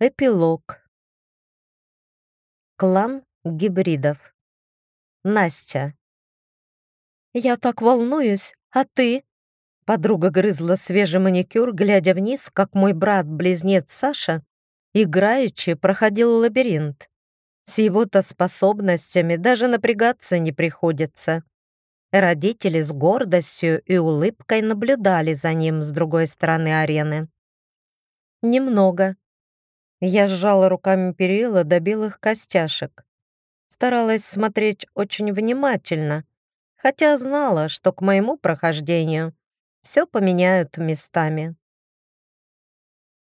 Эпилог. Клан гибридов. Настя. «Я так волнуюсь, а ты?» Подруга грызла свежий маникюр, глядя вниз, как мой брат-близнец Саша, играючи, проходил лабиринт. С его-то способностями даже напрягаться не приходится. Родители с гордостью и улыбкой наблюдали за ним с другой стороны арены. «Немного», я сжала руками перила до белых костяшек. Старалась смотреть очень внимательно, хотя знала, что к моему прохождению все поменяют местами.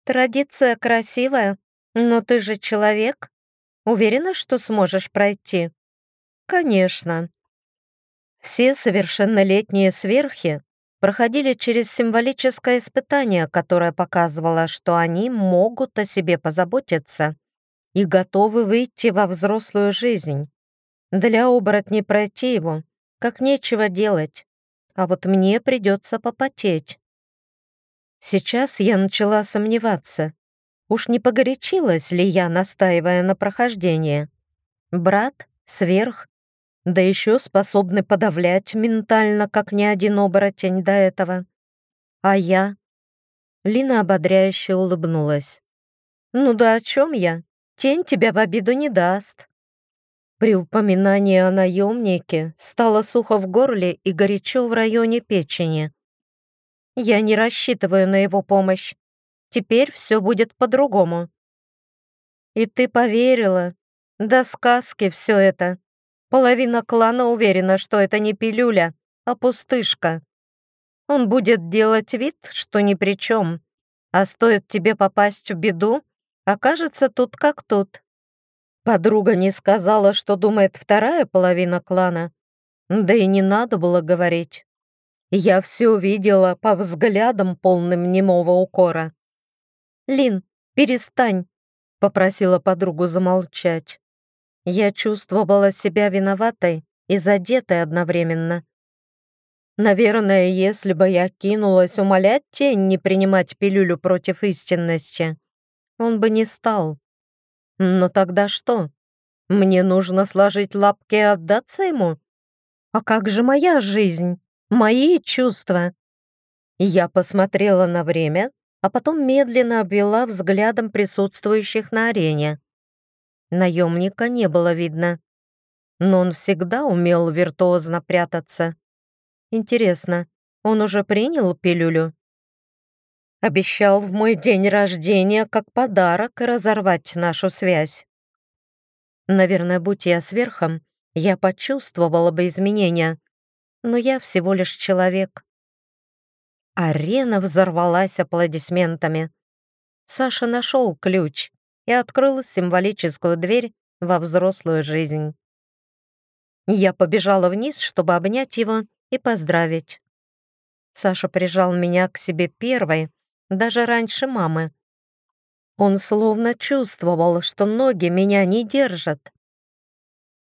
«Традиция красивая, но ты же человек. Уверена, что сможешь пройти?» «Конечно». Все совершеннолетние сверхи проходили через символическое испытание, которое показывало, что они могут о себе позаботиться и готовы выйти во взрослую жизнь. Для оборотней пройти его, как нечего делать, а вот мне придется попотеть. Сейчас я начала сомневаться. Уж не погорячилась ли я, настаивая на прохождение? Брат, сверх, да еще способны подавлять ментально, как ни один оборотень до этого. А я? Лина ободряюще улыбнулась. «Ну да о чем я? Тень тебя в обиду не даст». При упоминании о наемнике стало сухо в горле и горячо в районе печени. «Я не рассчитываю на его помощь. Теперь все будет по-другому». «И ты поверила? Да сказки все это. Половина клана уверена, что это не пилюля, а пустышка. Он будет делать вид, что ни при чем. А стоит тебе попасть в беду, окажется тут как тут. Подруга не сказала, что думает вторая половина клана. Да и не надо было говорить. Я все увидела по взглядам, полным немого укора. «Лин, перестань», — попросила подругу замолчать. Я чувствовала себя виноватой и задетой одновременно. Наверное, если бы я кинулась умолять тень не принимать пилюлю против истинности, он бы не стал. Но тогда что? Мне нужно сложить лапки и отдаться ему? А как же моя жизнь? Мои чувства? Я посмотрела на время, а потом медленно обвела взглядом присутствующих на арене. Наемника не было видно. Но он всегда умел виртуозно прятаться. Интересно, он уже принял пилюлю? Обещал в мой день рождения как подарок разорвать нашу связь. Наверное, будь я сверхом, я почувствовала бы изменения, но я всего лишь человек. Арена взорвалась аплодисментами. Саша нашел ключ и открыл символическую дверь во взрослую жизнь. Я побежала вниз, чтобы обнять его и поздравить. Саша прижал меня к себе первой, даже раньше мамы. Он словно чувствовал, что ноги меня не держат.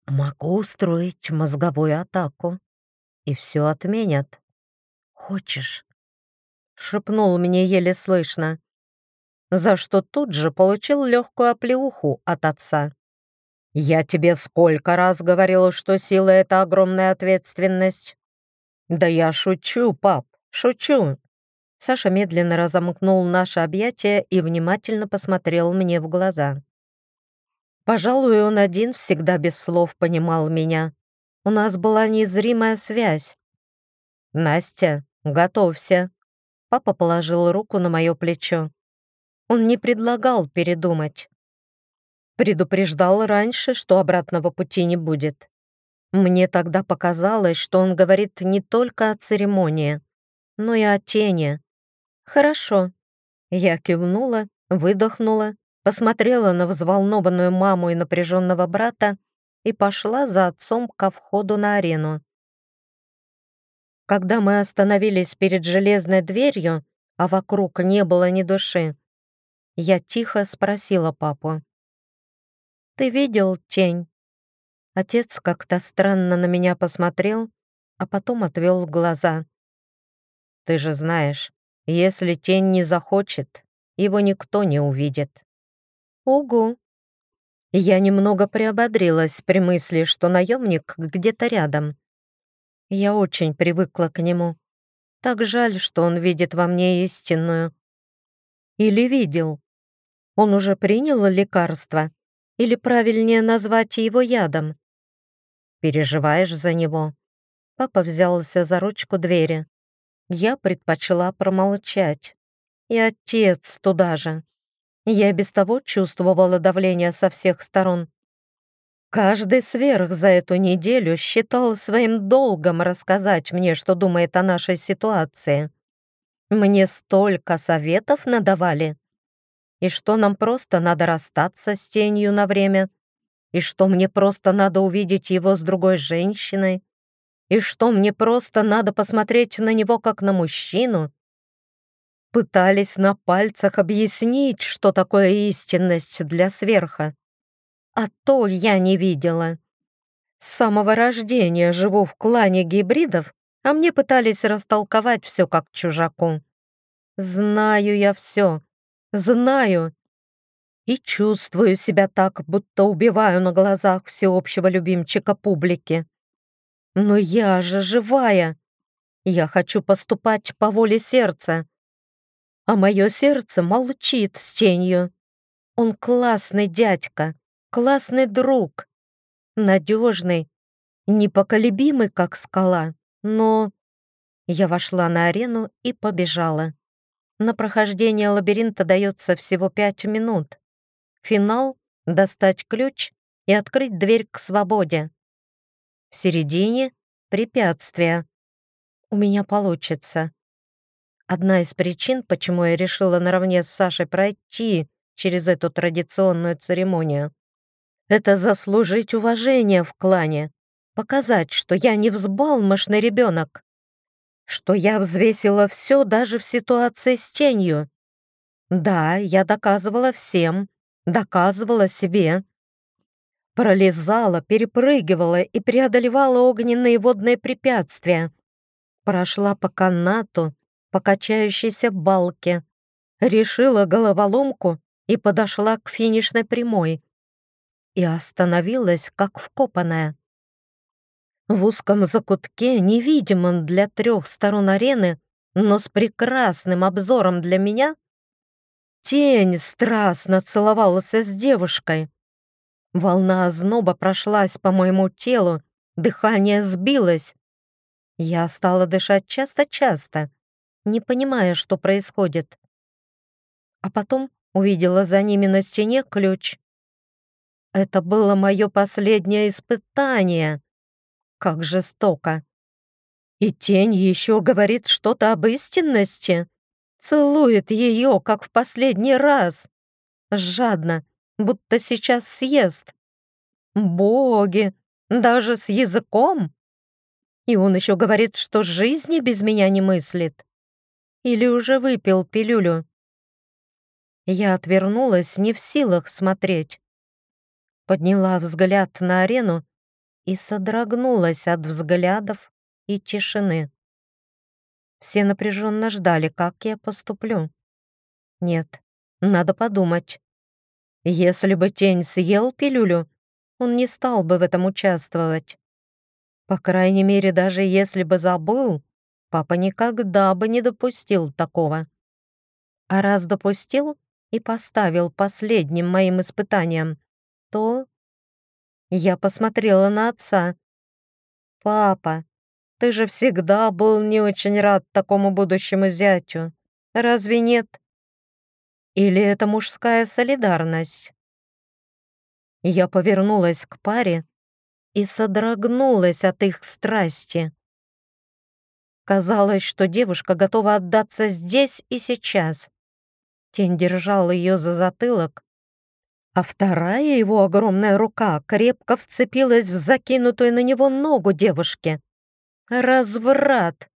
Могу устроить мозговую атаку, и все отменят. Хочешь? Шепнул мне еле слышно за что тут же получил легкую оплеуху от отца. «Я тебе сколько раз говорил, что сила — это огромная ответственность?» «Да я шучу, пап, шучу!» Саша медленно разомкнул наше объятие и внимательно посмотрел мне в глаза. Пожалуй, он один всегда без слов понимал меня. У нас была незримая связь. «Настя, готовься!» Папа положил руку на мое плечо. Он не предлагал передумать. Предупреждал раньше, что обратного пути не будет. Мне тогда показалось, что он говорит не только о церемонии, но и о тени. «Хорошо». Я кивнула, выдохнула, посмотрела на взволнованную маму и напряженного брата и пошла за отцом ко входу на арену. Когда мы остановились перед железной дверью, а вокруг не было ни души, я тихо спросила папу. «Ты видел тень?» Отец как-то странно на меня посмотрел, а потом отвел глаза. «Ты же знаешь, если тень не захочет, его никто не увидит». Угу. Я немного приободрилась при мысли, что наемник где-то рядом. Я очень привыкла к нему. Так жаль, что он видит во мне истинную. Или видел. Он уже принял лекарство? Или правильнее назвать его ядом? Переживаешь за него? Папа взялся за ручку двери. Я предпочла промолчать. И отец туда же. Я без того чувствовала давление со всех сторон. Каждый сверх за эту неделю считал своим долгом рассказать мне, что думает о нашей ситуации. Мне столько советов надавали. И что нам просто надо расстаться с тенью на время. И что мне просто надо увидеть его с другой женщиной. И что мне просто надо посмотреть на него как на мужчину. Пытались на пальцах объяснить, что такое истинность для сверха. А то я не видела. С самого рождения живу в клане гибридов, а мне пытались растолковать все как чужаку. Знаю я все, знаю. И чувствую себя так, будто убиваю на глазах всеобщего любимчика публики. Но я же живая. Я хочу поступать по воле сердца. А мое сердце молчит с тенью. Он классный дядька, классный друг, надежный, непоколебимый, как скала, но... Я вошла на арену и побежала. На прохождение лабиринта дается всего пять минут. Финал — достать ключ и открыть дверь к свободе. В середине — препятствия. У меня получится. Одна из причин, почему я решила наравне с Сашей пройти через эту традиционную церемонию, это заслужить уважение в клане, показать, что я не взбалмошный ребенок, что я взвесила все даже в ситуации с тенью. Да, я доказывала всем, доказывала себе. Пролезала, перепрыгивала и преодолевала огненные водные препятствия. Прошла по канату, по качающейся балке, решила головоломку и подошла к финишной прямой и остановилась, как вкопанная. В узком закутке, невидимом для трех сторон арены, но с прекрасным обзором для меня, тень страстно целовалась с девушкой. Волна озноба прошлась по моему телу, дыхание сбилось. Я стала дышать часто-часто, не понимая, что происходит. А потом увидела за ними на стене ключ. Это было мое последнее испытание. Как жестоко. И тень еще говорит что-то об истинности. Целует ее, как в последний раз. Жадно, будто сейчас съест. Боги, даже с языком. И он еще говорит, что жизни без меня не мыслит. Или уже выпил пилюлю. Я отвернулась, не в силах смотреть подняла взгляд на арену и содрогнулась от взглядов и тишины. Все напряженно ждали, как я поступлю. Нет, надо подумать. Если бы тень съел пилюлю, он не стал бы в этом участвовать. По крайней мере, даже если бы забыл, папа никогда бы не допустил такого. А раз допустил и поставил последним моим испытанием, то... Я посмотрела на отца. «Папа, ты же всегда был не очень рад такому будущему зятю. Разве нет? Или это мужская солидарность?» Я повернулась к паре и содрогнулась от их страсти. Казалось, что девушка готова отдаться здесь и сейчас. Тень держал ее за затылок, а вторая его огромная рука крепко вцепилась в закинутую на него ногу девушки. Разврат!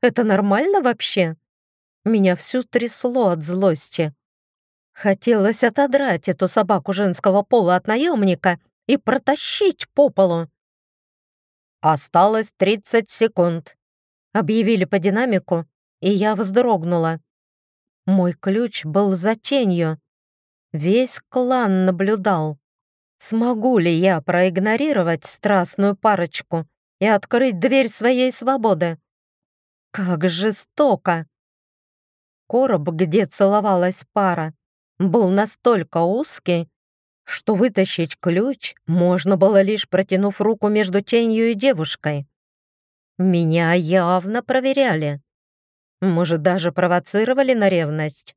Это нормально вообще? Меня всю трясло от злости. Хотелось отодрать эту собаку женского пола от наемника и протащить по полу. «Осталось 30 секунд», — объявили по динамику, и я вздрогнула. Мой ключ был за тенью. Весь клан наблюдал. Смогу ли я проигнорировать страстную парочку и открыть дверь своей свободы? Как жестоко! Короб, где целовалась пара, был настолько узкий, что вытащить ключ можно было лишь протянув руку между тенью и девушкой. Меня явно проверяли. Может, даже провоцировали на ревность.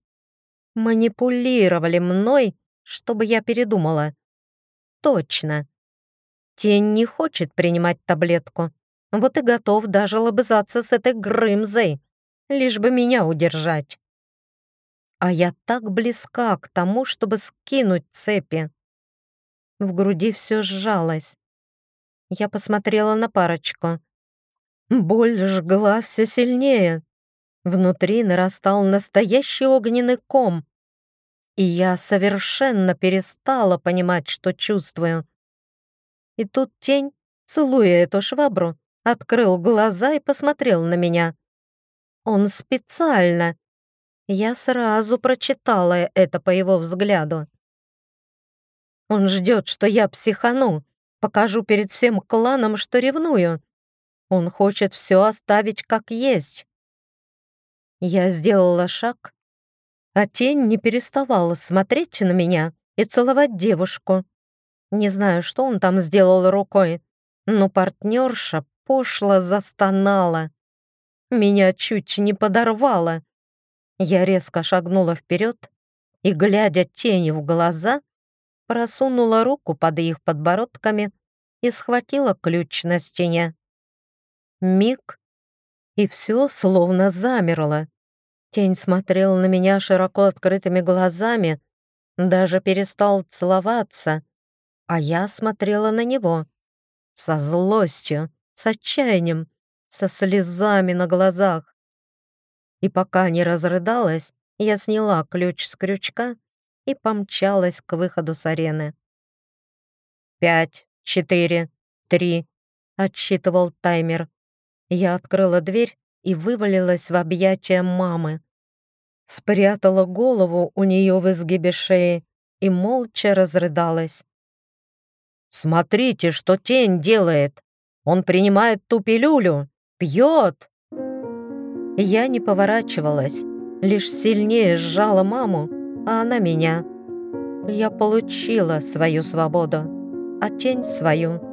Манипулировали мной, чтобы я передумала. Точно. Тень не хочет принимать таблетку. Вот и готов даже лобызаться с этой Грымзой, лишь бы меня удержать. А я так близка к тому, чтобы скинуть цепи. В груди все сжалось. Я посмотрела на парочку. Боль жгла все сильнее. Внутри нарастал настоящий огненный ком. И я совершенно перестала понимать, что чувствую. И тут тень, целуя эту швабру, открыл глаза и посмотрел на меня. Он специально. Я сразу прочитала это по его взгляду. Он ждет, что я психану, покажу перед всем кланом, что ревную. Он хочет все оставить как есть. Я сделала шаг, а тень не переставала смотреть на меня и целовать девушку. Не знаю, что он там сделал рукой, но партнерша пошло застонала. Меня чуть не подорвало. Я резко шагнула вперед и, глядя тени в глаза, просунула руку под их подбородками и схватила ключ на стене. Миг, и все словно замерло. Тень смотрел на меня широко открытыми глазами, даже перестал целоваться, а я смотрела на него со злостью, с отчаянием, со слезами на глазах. И пока не разрыдалась, я сняла ключ с крючка и помчалась к выходу с арены. «Пять, четыре, три», — отсчитывал таймер. Я открыла дверь и вывалилась в объятия мамы. Спрятала голову у нее в изгибе шеи и молча разрыдалась. «Смотрите, что тень делает! Он принимает ту пилюлю! Пьет!» Я не поворачивалась, лишь сильнее сжала маму, а она меня. Я получила свою свободу, а тень свою.